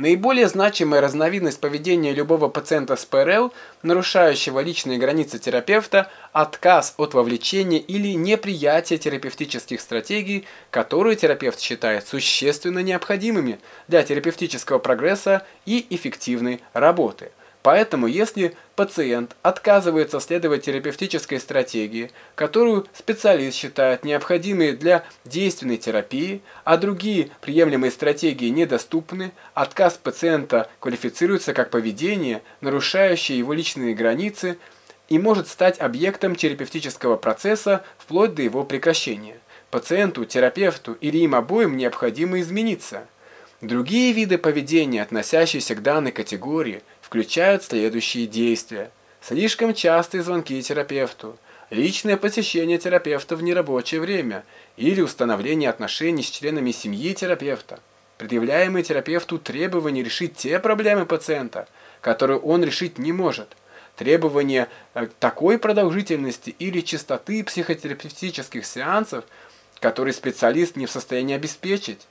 Наиболее значимая разновидность поведения любого пациента с ПРЛ, нарушающего личные границы терапевта, отказ от вовлечения или неприятие терапевтических стратегий, которые терапевт считает существенно необходимыми для терапевтического прогресса и эффективной работы. Поэтому, если пациент отказывается следовать терапевтической стратегии, которую специалист считает необходимой для действенной терапии, а другие приемлемые стратегии недоступны, отказ пациента квалифицируется как поведение, нарушающее его личные границы и может стать объектом терапевтического процесса вплоть до его прекращения. Пациенту, терапевту или им обоим необходимо измениться. Другие виды поведения, относящиеся к данной категории, включают следующие действия. Слишком частые звонки терапевту, личное посещение терапевта в нерабочее время или установление отношений с членами семьи терапевта, предъявляемые терапевту требования решить те проблемы пациента, которые он решить не может, требования э, такой продолжительности или частоты психотерапевтических сеансов, которые специалист не в состоянии обеспечить,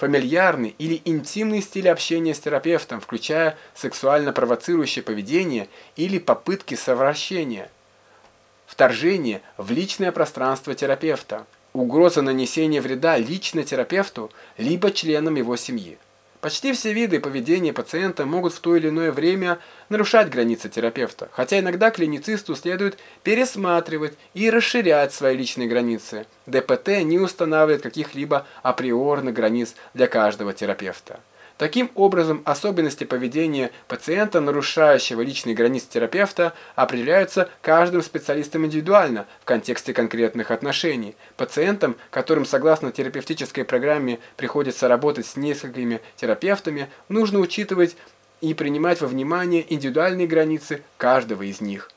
фамильярный или интимный стиль общения с терапевтом, включая сексуально провоцирующее поведение или попытки совращения, вторжение в личное пространство терапевта, угроза нанесения вреда лично терапевту либо членам его семьи. Почти все виды поведения пациента могут в то или иное время нарушать границы терапевта, хотя иногда клиницисту следует пересматривать и расширять свои личные границы. ДПТ не устанавливает каких-либо априорных границ для каждого терапевта. Таким образом, особенности поведения пациента, нарушающего личные границы терапевта, определяются каждым специалистом индивидуально в контексте конкретных отношений. Пациентам, которым согласно терапевтической программе приходится работать с несколькими терапевтами, нужно учитывать и принимать во внимание индивидуальные границы каждого из них.